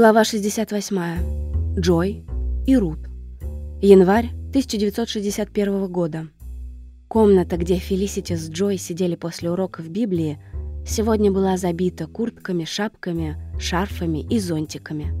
Глава 68. Джой и Рут. Январь 1961 года. Комната, где Фелисити с Джой сидели после урока в Библии, сегодня была забита куртками, шапками, шарфами и зонтиками.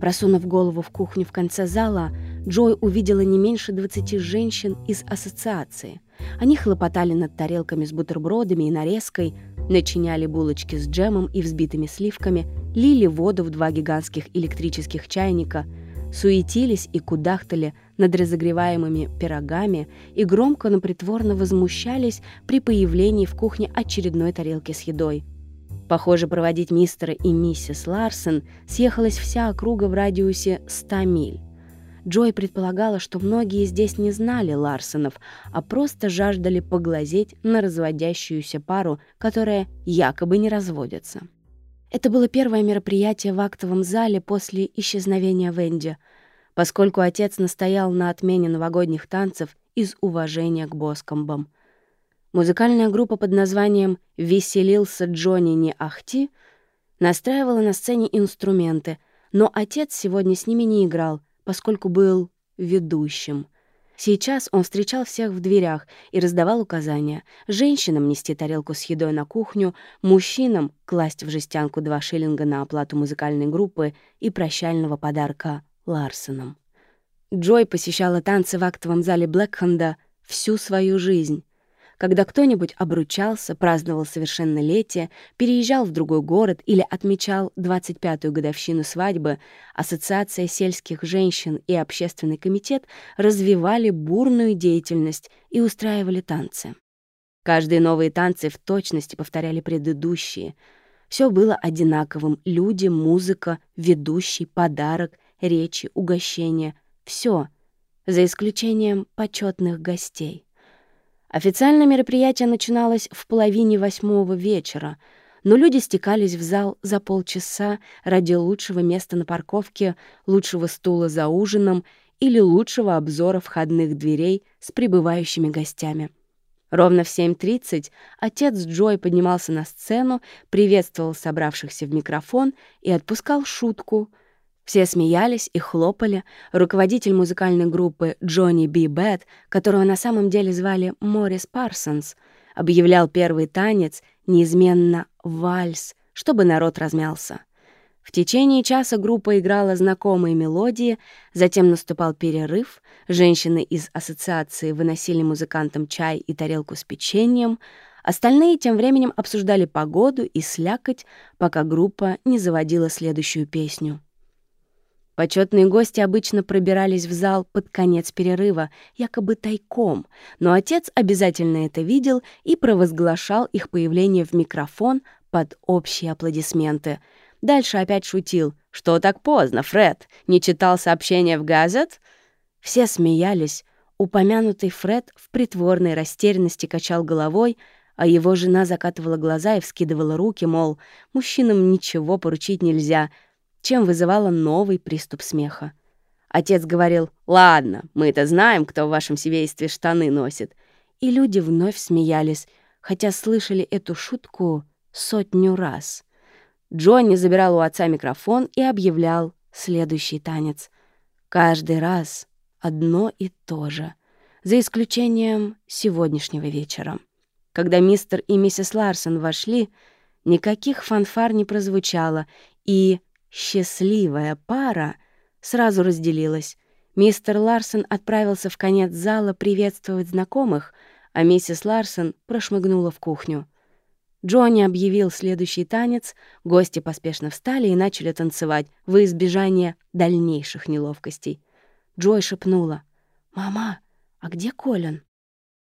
Просунув голову в кухню в конце зала, Джой увидела не меньше 20 женщин из ассоциации. Они хлопотали над тарелками с бутербродами и нарезкой, начиняли булочки с джемом и взбитыми сливками, лили воду в два гигантских электрических чайника, суетились и кудахтали над разогреваемыми пирогами и громко, но притворно возмущались при появлении в кухне очередной тарелки с едой. Похоже, проводить мистера и миссис Ларсон съехалась вся округа в радиусе 100 миль. Джой предполагала, что многие здесь не знали Ларсонов, а просто жаждали поглазеть на разводящуюся пару, которая якобы не разводится. Это было первое мероприятие в актовом зале после исчезновения Венди, поскольку отец настоял на отмене новогодних танцев из уважения к Боскомбам. Музыкальная группа под названием «Веселился Джонни не ахти» настраивала на сцене инструменты, но отец сегодня с ними не играл — поскольку был ведущим. Сейчас он встречал всех в дверях и раздавал указания. Женщинам нести тарелку с едой на кухню, мужчинам класть в жестянку два шиллинга на оплату музыкальной группы и прощального подарка Ларсонам. Джой посещала танцы в актовом зале Блэкхенда всю свою жизнь. Когда кто-нибудь обручался, праздновал совершеннолетие, переезжал в другой город или отмечал 25-ю годовщину свадьбы, Ассоциация сельских женщин и Общественный комитет развивали бурную деятельность и устраивали танцы. Каждые новые танцы в точности повторяли предыдущие. Все было одинаковым — люди, музыка, ведущий, подарок, речи, угощения — все, за исключением почетных гостей. Официально мероприятие начиналось в половине восьмого вечера, но люди стекались в зал за полчаса ради лучшего места на парковке, лучшего стула за ужином или лучшего обзора входных дверей с прибывающими гостями. Ровно в 7.30 отец Джой поднимался на сцену, приветствовал собравшихся в микрофон и отпускал шутку — все смеялись и хлопали. Руководитель музыкальной группы Джонни Би Бэт, которого на самом деле звали Моррис Парсонс, объявлял первый танец, неизменно вальс, чтобы народ размялся. В течение часа группа играла знакомые мелодии, затем наступал перерыв, женщины из ассоциации выносили музыкантам чай и тарелку с печеньем, остальные тем временем обсуждали погоду и слякоть, пока группа не заводила следующую песню. Почетные гости обычно пробирались в зал под конец перерыва, якобы тайком, но отец обязательно это видел и провозглашал их появление в микрофон под общие аплодисменты. Дальше опять шутил. «Что так поздно, Фред? Не читал сообщения в газет?» Все смеялись. Упомянутый Фред в притворной растерянности качал головой, а его жена закатывала глаза и вскидывала руки, мол, мужчинам ничего поручить нельзя — чем вызывало новый приступ смеха. Отец говорил, «Ладно, мы это знаем, кто в вашем семействе штаны носит». И люди вновь смеялись, хотя слышали эту шутку сотню раз. Джонни забирал у отца микрофон и объявлял следующий танец. Каждый раз одно и то же, за исключением сегодняшнего вечера. Когда мистер и миссис Ларсон вошли, никаких фанфар не прозвучало, и Счастливая пара сразу разделилась. Мистер Ларсон отправился в конец зала приветствовать знакомых, а миссис Ларсон прошмыгнула в кухню. Джонни объявил следующий танец, гости поспешно встали и начали танцевать во избежание дальнейших неловкостей. Джой шепнула. «Мама, а где Колин?»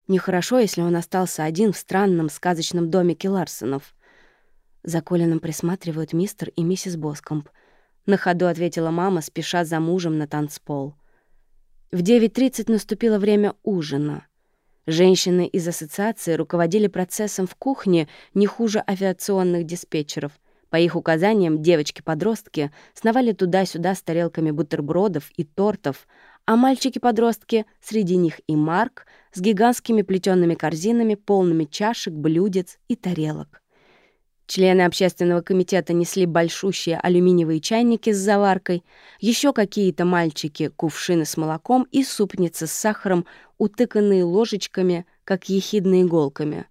Нехорошо, если он остался один в странном сказочном домике Ларсонов. За Колином присматривают мистер и миссис Боскомп. На ходу ответила мама, спеша за мужем на танцпол. В 9.30 наступило время ужина. Женщины из ассоциации руководили процессом в кухне не хуже авиационных диспетчеров. По их указаниям девочки-подростки сновали туда-сюда с тарелками бутербродов и тортов, а мальчики-подростки, среди них и Марк, с гигантскими плетёными корзинами, полными чашек, блюдец и тарелок. Члены общественного комитета несли большущие алюминиевые чайники с заваркой, еще какие-то мальчики — кувшины с молоком и супницы с сахаром, утыканные ложечками, как ехидные иголками.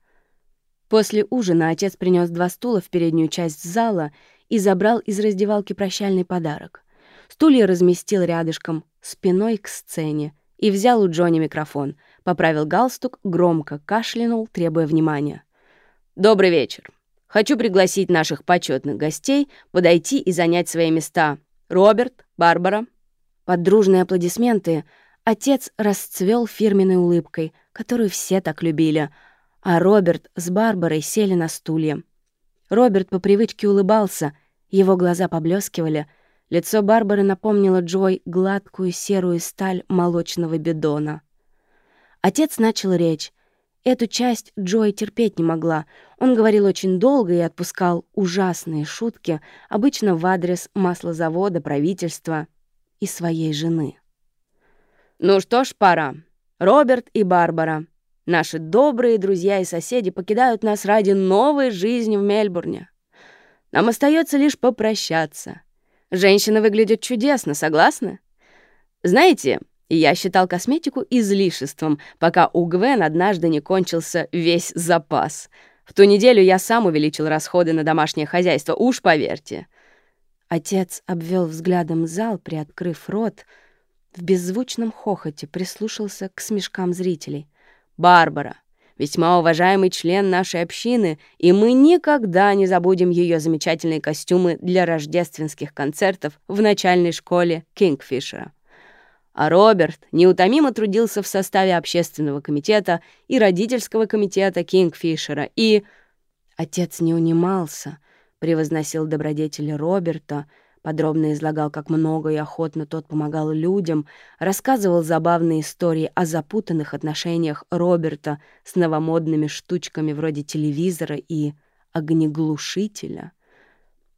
После ужина отец принес два стула в переднюю часть зала и забрал из раздевалки прощальный подарок. Стулья разместил рядышком, спиной к сцене, и взял у Джонни микрофон, поправил галстук, громко кашлянул, требуя внимания. «Добрый вечер. Хочу пригласить наших почетных гостей подойти и занять свои места. Роберт, Барбара». Под дружные аплодисменты отец расцвел фирменной улыбкой, которую все так любили, а Роберт с Барбарой сели на стулья. Роберт по привычке улыбался, его глаза поблескивали, лицо Барбары напомнило Джой гладкую серую сталь молочного бидона. Отец начал речь, Эту часть Джой терпеть не могла. Он говорил очень долго и отпускал ужасные шутки, обычно в адрес маслозавода, правительства и своей жены. «Ну что ж, пора. Роберт и Барбара. Наши добрые друзья и соседи покидают нас ради новой жизни в Мельбурне. Нам остается лишь попрощаться. Женщины выглядят чудесно, согласны? Знаете, я считал косметику излишеством, пока у Гвен однажды не кончился весь запас. В ту неделю я сам увеличил расходы на домашнее хозяйство, уж поверьте. Отец обвел взглядом зал, приоткрыв рот, в беззвучном хохоте прислушался к смешкам зрителей. «Барбара, весьма уважаемый член нашей общины, и мы никогда не забудем ее замечательные костюмы для рождественских концертов в начальной школе Кингфишера. А Роберт неутомимо трудился в составе общественного комитета и родительского комитета Кингфишера, и... Отец не унимался, превозносил добродетели Роберта, подробно излагал, как много и охотно тот помогал людям, рассказывал забавные истории о запутанных отношениях Роберта с новомодными штучками вроде телевизора и огнеглушителя.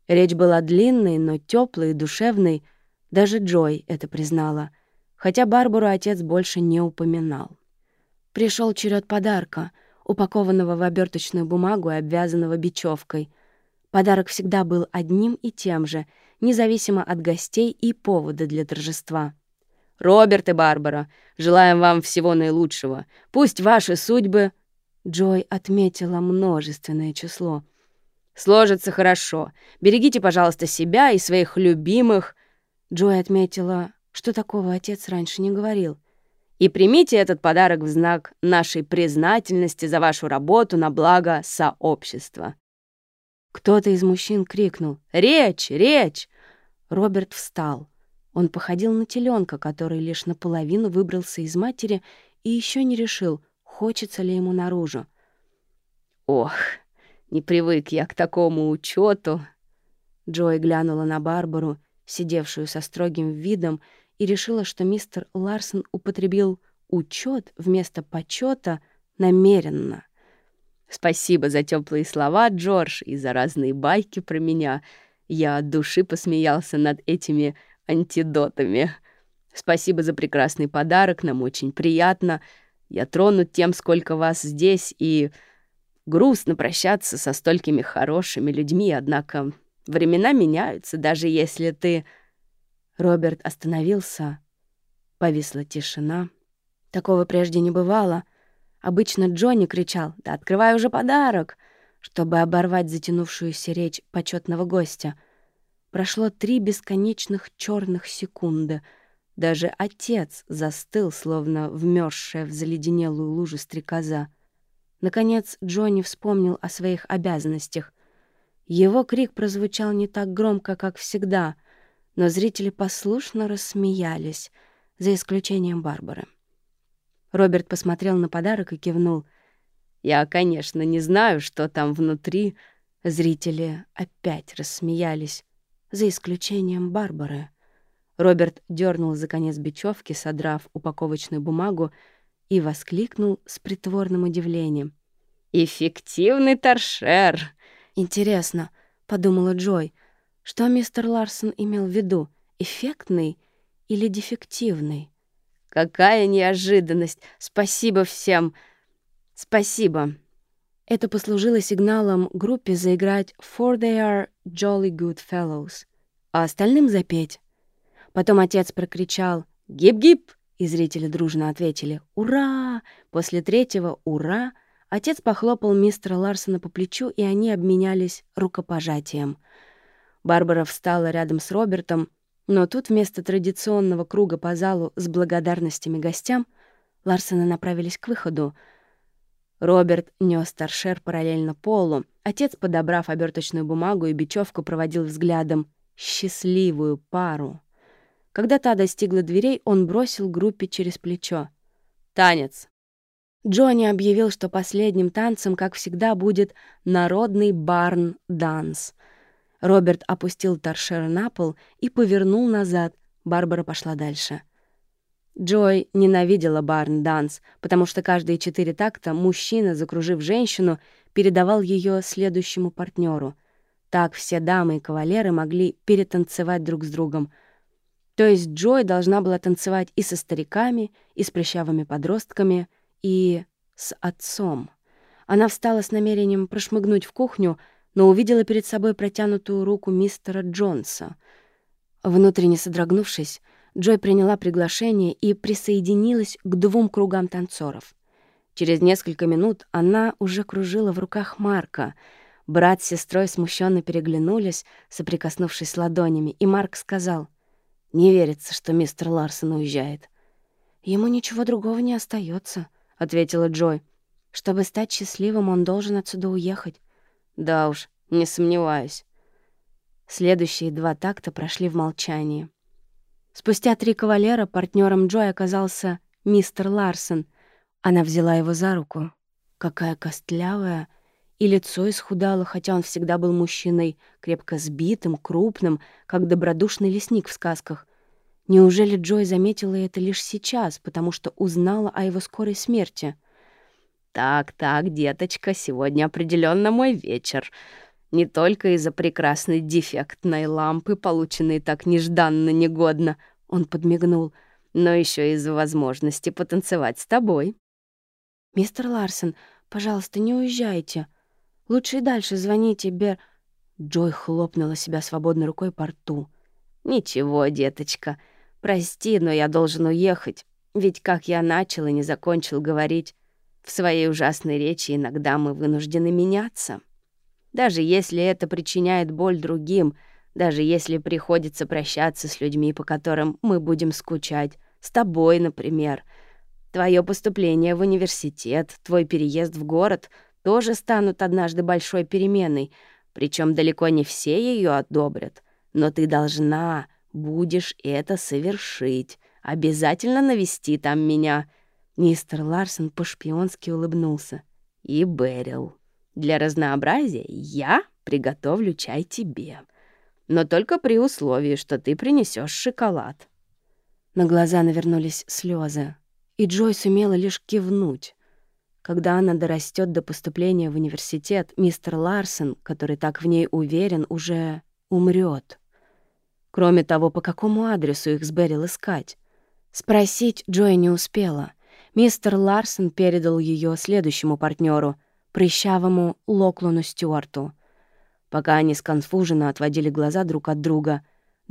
Речь была длинной, но теплой и душевной, даже Джой это признала — хотя Барбару отец больше не упоминал. Пришел черед подарка, упакованного в оберточную бумагу и обвязанного бечевкой. Подарок всегда был одним и тем же, независимо от гостей и повода для торжества. «Роберт и Барбара, желаем вам всего наилучшего. Пусть ваши судьбы...» Джой отметила множественное число. «Сложится хорошо. Берегите, пожалуйста, себя и своих любимых...» Джой отметила что такого отец раньше не говорил. И примите этот подарок в знак нашей признательности за вашу работу на благо сообщества. Кто-то из мужчин крикнул «Речь! Речь!» Роберт встал. Он походил на теленка, который лишь наполовину выбрался из матери и еще не решил, хочется ли ему наружу. «Ох, не привык я к такому учету. Джой глянула на Барбару, сидевшую со строгим видом, и решила, что мистер Ларсон употребил учет вместо почета намеренно. «Спасибо за теплые слова, Джордж, и за разные байки про меня. Я от души посмеялся над этими антидотами. Спасибо за прекрасный подарок, нам очень приятно. Я тронут тем, сколько вас здесь, и грустно прощаться со столькими хорошими людьми, однако времена меняются, даже если ты...» Роберт остановился. Повисла тишина. Такого прежде не бывало. Обычно Джонни кричал «Да открывай уже подарок!», чтобы оборвать затянувшуюся речь почетного гостя. Прошло три бесконечных черных секунды. Даже отец застыл, словно вмерзшая в заледенелую лужу стрекоза. Наконец Джонни вспомнил о своих обязанностях. Его крик прозвучал не так громко, как всегда — но зрители послушно рассмеялись, за исключением Барбары. Роберт посмотрел на подарок и кивнул. «Я, конечно, не знаю, что там внутри». Зрители опять рассмеялись, за исключением Барбары. Роберт дернул за конец бечевки, содрав упаковочную бумагу, и воскликнул с притворным удивлением. «Эффективный торшер!» «Интересно», — подумала Джой, что мистер Ларсон имел в виду? Эффектный или дефективный? Какая неожиданность! Спасибо всем! Спасибо! Это послужило сигналом группе заиграть «For they are jolly good fellows», а остальным запеть. Потом отец прокричал «Гип-гип!» и зрители дружно ответили «Ура!». После третьего «Ура!» отец похлопал мистера Ларсона по плечу, и они обменялись рукопожатием. Барбара встала рядом с Робертом, но тут вместо традиционного круга по залу с благодарностями гостям Ларсоны направились к выходу. Роберт нес торшер параллельно полу. Отец, подобрав оберточную бумагу и бечевку, проводил взглядом счастливую пару. Когда та достигла дверей, он бросил группе через плечо. «Танец!» Джонни объявил, что последним танцем, как всегда, будет народный барн-данс. Роберт опустил торшер на пол и повернул назад. Барбара пошла дальше. Джой ненавидела барн-данс, потому что каждые четыре такта мужчина, закружив женщину, передавал ее следующему партнеру. Так все дамы и кавалеры могли перетанцевать друг с другом. То есть Джой должна была танцевать и со стариками, и с прыщавыми подростками, и с отцом. Она встала с намерением прошмыгнуть в кухню, но увидела перед собой протянутую руку мистера Джонса. Внутренне содрогнувшись, Джой приняла приглашение и присоединилась к двум кругам танцоров. Через несколько минут она уже кружила в руках Марка. Брат с сестрой смущенно переглянулись, соприкоснувшись ладонями, и Марк сказал, «Не верится, что мистер Ларсон уезжает». «Ему ничего другого не остается, ответила Джой. «Чтобы стать счастливым, он должен отсюда уехать». «Да уж, не сомневаюсь». Следующие два такта прошли в молчании. Спустя три кавалера партнером Джой оказался мистер Ларсон. Она взяла его за руку. Какая костлявая, и лицо исхудало, хотя он всегда был мужчиной, крепко сбитым, крупным, как добродушный лесник в сказках. Неужели Джой заметила это лишь сейчас, потому что узнала о его скорой смерти? «Так, так, деточка, сегодня определенно мой вечер», не только из-за прекрасной дефектной лампы, полученной так нежданно-негодно, он подмигнул, но еще из-за возможности потанцевать с тобой. «Мистер Ларсон, пожалуйста, не уезжайте. Лучше и дальше звоните Бер...» Джой хлопнула себя свободной рукой по рту. «Ничего, деточка, прости, но я должен уехать. Ведь как я начал и не закончил говорить, в своей ужасной речи иногда мы вынуждены меняться». Даже если это причиняет боль другим, даже если приходится прощаться с людьми, по которым мы будем скучать, с тобой, например. Твое поступление в университет, твой переезд в город тоже станут однажды большой переменой, причем далеко не все ее одобрят. Но ты должна, будешь это совершить. Обязательно навести там меня». Мистер Ларсон по-шпионски улыбнулся. «И Берил». Для разнообразия я приготовлю чай тебе. Но только при условии, что ты принесешь шоколад». На глаза навернулись слезы, и Джой сумела лишь кивнуть. Когда она дорастет до поступления в университет, мистер Ларсон, который так в ней уверен, уже умрет. Кроме того, по какому адресу их с Берил искать? Спросить Джой не успела. Мистер Ларсон передал ее следующему партнеру — прыщавому Локлону Стюарту. Пока они сконфуженно отводили глаза друг от друга,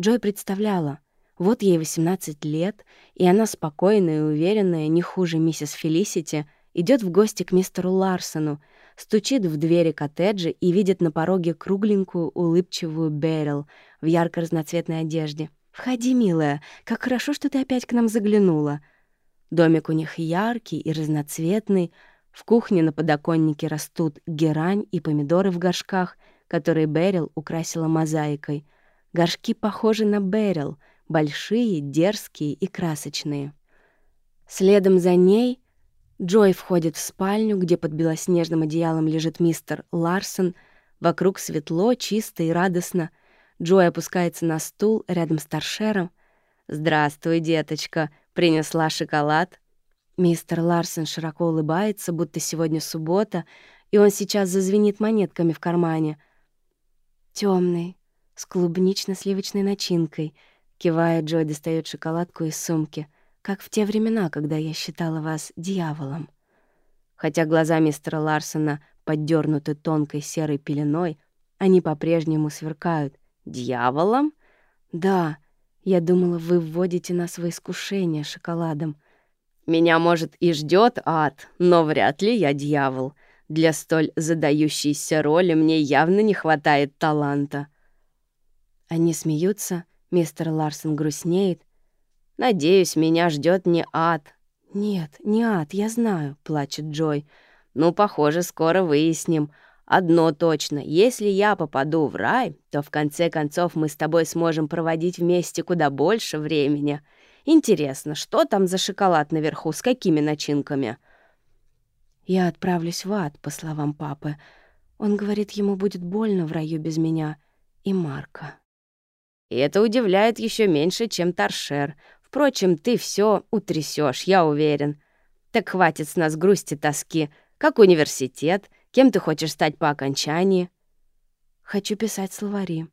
Джой представляла, вот ей 18 лет, и она спокойная и уверенная, не хуже миссис Фелисити, идет в гости к мистеру Ларсону, стучит в двери коттеджа и видит на пороге кругленькую улыбчивую Берил в ярко-разноцветной одежде. «Входи, милая, как хорошо, что ты опять к нам заглянула». Домик у них яркий и разноцветный, в кухне на подоконнике растут герань и помидоры в горшках, которые Берил украсила мозаикой. Горшки похожи на Берил, большие, дерзкие и красочные. Следом за ней Джой входит в спальню, где под белоснежным одеялом лежит мистер Ларсон. Вокруг светло, чисто и радостно. Джой опускается на стул рядом с торшером. «Здравствуй, деточка. Принесла шоколад?» Мистер Ларсен широко улыбается, будто сегодня суббота, и он сейчас зазвенит монетками в кармане. Темный, с клубнично-сливочной начинкой. Кивая, Джой достает шоколадку из сумки, как в те времена, когда я считала вас дьяволом. Хотя глаза мистера Ларсона поддернуты тонкой серой пеленой, они по-прежнему сверкают. «Дьяволом?» «Да, я думала, вы вводите нас в искушение шоколадом». «Меня, может, и ждет ад, но вряд ли я дьявол. Для столь задающейся роли мне явно не хватает таланта». Они смеются, мистер Ларсон грустнеет. «Надеюсь, меня ждет не ад». «Нет, не ад, я знаю», — плачет Джой. «Ну, похоже, скоро выясним. Одно точно, если я попаду в рай, то в конце концов мы с тобой сможем проводить вместе куда больше времени. Интересно, что там за шоколад наверху, с какими начинками?» «Я отправлюсь в ад, по словам папы. Он говорит, ему будет больно в раю без меня и Марка». И это удивляет еще меньше, чем торшер. Впрочем, ты все утрясешь, я уверен. Так хватит с нас грусти тоски. Как университет? Кем ты хочешь стать по окончании? Хочу писать словари.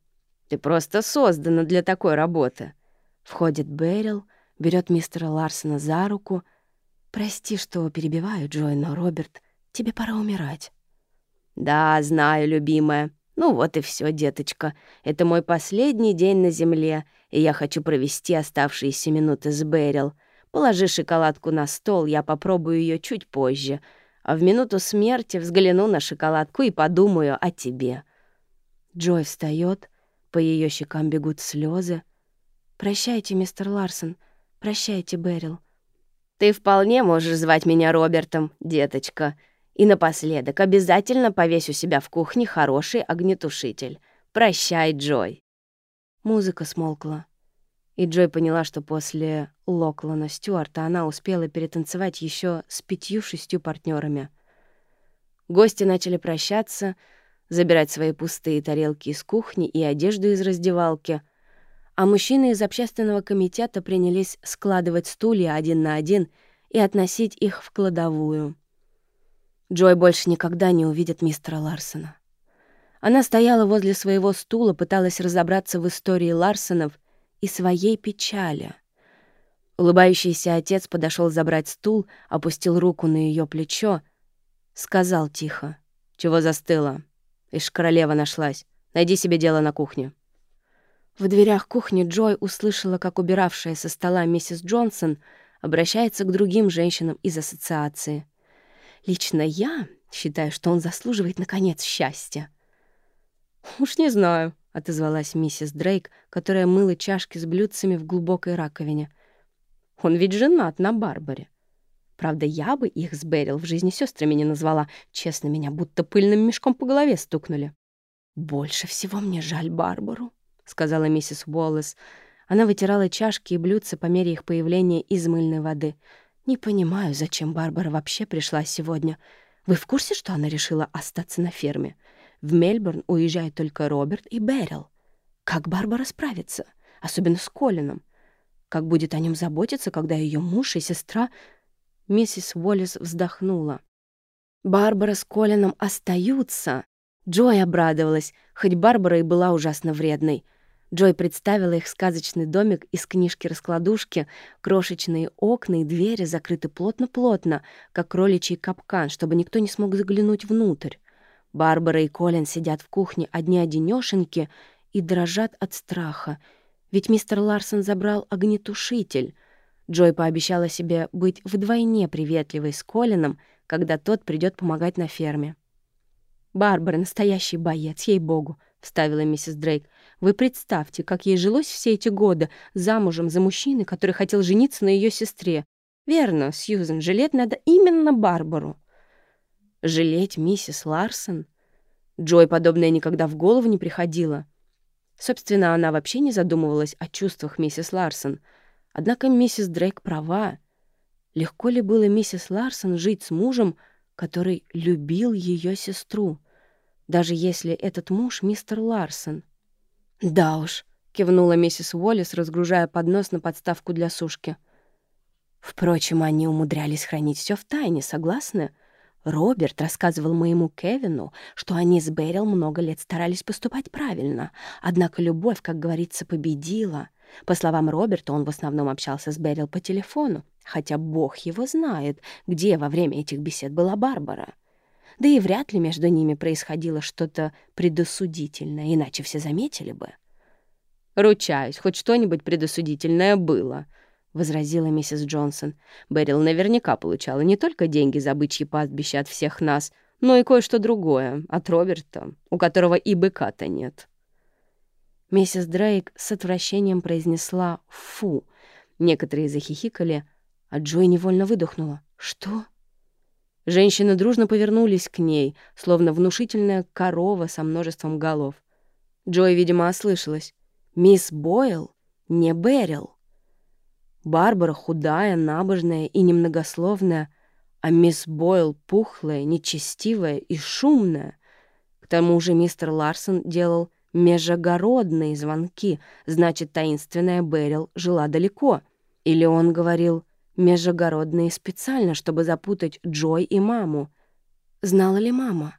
Ты просто создана для такой работы. Входит Берил, берет мистера Ларсона за руку. Прости, что перебиваю, Джой, но, Роберт, тебе пора умирать. Да, знаю, любимая. Ну вот и все, деточка. Это мой последний день на земле, и я хочу провести оставшиеся минуты с Берил. Положи шоколадку на стол, я попробую ее чуть позже. А в минуту смерти взгляну на шоколадку и подумаю о тебе. Джой встает, по ее щекам бегут слезы. «Прощайте, мистер Ларсон. Прощайте, Берил». «Ты вполне можешь звать меня Робертом, деточка», и напоследок обязательно повесь у себя в кухне хороший огнетушитель. Прощай, Джой. Музыка смолкла. И Джой поняла, что после Локлана Стюарта она успела перетанцевать еще с пятью-шестью партнерами. Гости начали прощаться, забирать свои пустые тарелки из кухни и одежду из раздевалки, а мужчины из общественного комитета принялись складывать стулья один на один и относить их в кладовую. Джой больше никогда не увидит мистера Ларсона. Она стояла возле своего стула, пыталась разобраться в истории Ларсонов и своей печали. Улыбающийся отец подошел забрать стул, опустил руку на ее плечо, сказал тихо. «Чего застыла? Ишь, королева нашлась. Найди себе дело на кухне». В дверях кухни Джой услышала, как убиравшая со стола миссис Джонсон обращается к другим женщинам из ассоциации — Лично я считаю, что он заслуживает, наконец, счастья. «Уж не знаю», — отозвалась миссис Дрейк, которая мыла чашки с блюдцами в глубокой раковине. «Он ведь женат на Барбаре. Правда, я бы их с Берил в жизни сестрами не назвала. Честно, меня будто пыльным мешком по голове стукнули». «Больше всего мне жаль Барбару», — сказала миссис Уоллес. Она вытирала чашки и блюдца по мере их появления из мыльной воды — «Не понимаю, зачем Барбара вообще пришла сегодня. Вы в курсе, что она решила остаться на ферме? В Мельбурн уезжают только Роберт и Берил. Как Барбара справится? Особенно с Колином. Как будет о нем заботиться, когда ее муж и сестра...» Миссис Уоллес вздохнула. «Барбара с Колином остаются!» Джой обрадовалась, хоть Барбара и была ужасно вредной — Джой представила их сказочный домик из книжки-раскладушки, крошечные окна и двери закрыты плотно-плотно, как кроличий капкан, чтобы никто не смог заглянуть внутрь. Барбара и Колин сидят в кухне одни-одинёшеньки и дрожат от страха, ведь мистер Ларсон забрал огнетушитель. Джой пообещала себе быть вдвойне приветливой с Колином, когда тот придет помогать на ферме. «Барбара — настоящий боец, ей-богу», — вставила миссис Дрейк. Вы представьте, как ей жилось все эти годы замужем за мужчиной, который хотел жениться на ее сестре. Верно, Сьюзен, жалеть надо именно Барбару. Жалеть миссис Ларсон? Джой подобное никогда в голову не приходило. Собственно, она вообще не задумывалась о чувствах миссис Ларсон. Однако миссис Дрейк права. Легко ли было миссис Ларсон жить с мужем, который любил ее сестру, даже если этот муж мистер Ларсон? «Да уж», — кивнула миссис Уоллес, разгружая поднос на подставку для сушки. Впрочем, они умудрялись хранить все в тайне, согласны? Роберт рассказывал моему Кевину, что они с Берил много лет старались поступать правильно, однако любовь, как говорится, победила. По словам Роберта, он в основном общался с Берил по телефону, хотя бог его знает, где во время этих бесед была Барбара. да и вряд ли между ними происходило что-то предосудительное, иначе все заметили бы. «Ручаюсь, хоть что-нибудь предосудительное было», — возразила миссис Джонсон. «Берил наверняка получала не только деньги за бычьи пастбища от всех нас, но и кое-что другое от Роберта, у которого и быка-то нет». Миссис Дрейк с отвращением произнесла «фу». Некоторые захихикали, а Джой невольно выдохнула. «Что?» Женщины дружно повернулись к ней, словно внушительная корова со множеством голов. Джой, видимо, ослышалась. «Мисс Бойл? Не Берил». Барбара худая, набожная и немногословная, а мисс Бойл пухлая, нечестивая и шумная. К тому же мистер Ларсон делал межогородные звонки, значит, таинственная Берил жила далеко. Или он говорил межогородные специально, чтобы запутать Джой и маму. Знала ли мама?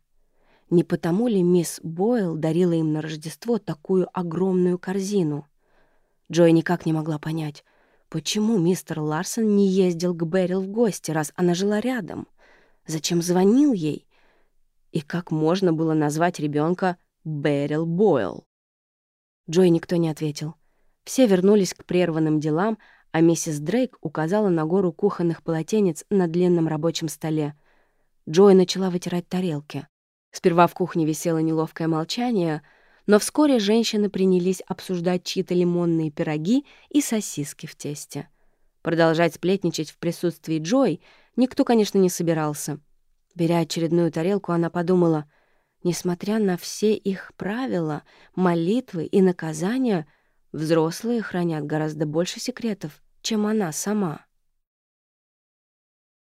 Не потому ли мисс Бойл дарила им на Рождество такую огромную корзину? Джой никак не могла понять, почему мистер Ларсон не ездил к Берил в гости, раз она жила рядом. Зачем звонил ей? И как можно было назвать ребенка Берил Бойл? Джой никто не ответил. Все вернулись к прерванным делам, а миссис Дрейк указала на гору кухонных полотенец на длинном рабочем столе. Джой начала вытирать тарелки. Сперва в кухне висело неловкое молчание, но вскоре женщины принялись обсуждать чьи-то лимонные пироги и сосиски в тесте. Продолжать сплетничать в присутствии Джой никто, конечно, не собирался. Беря очередную тарелку, она подумала, несмотря на все их правила, молитвы и наказания — Взрослые хранят гораздо больше секретов, чем она сама.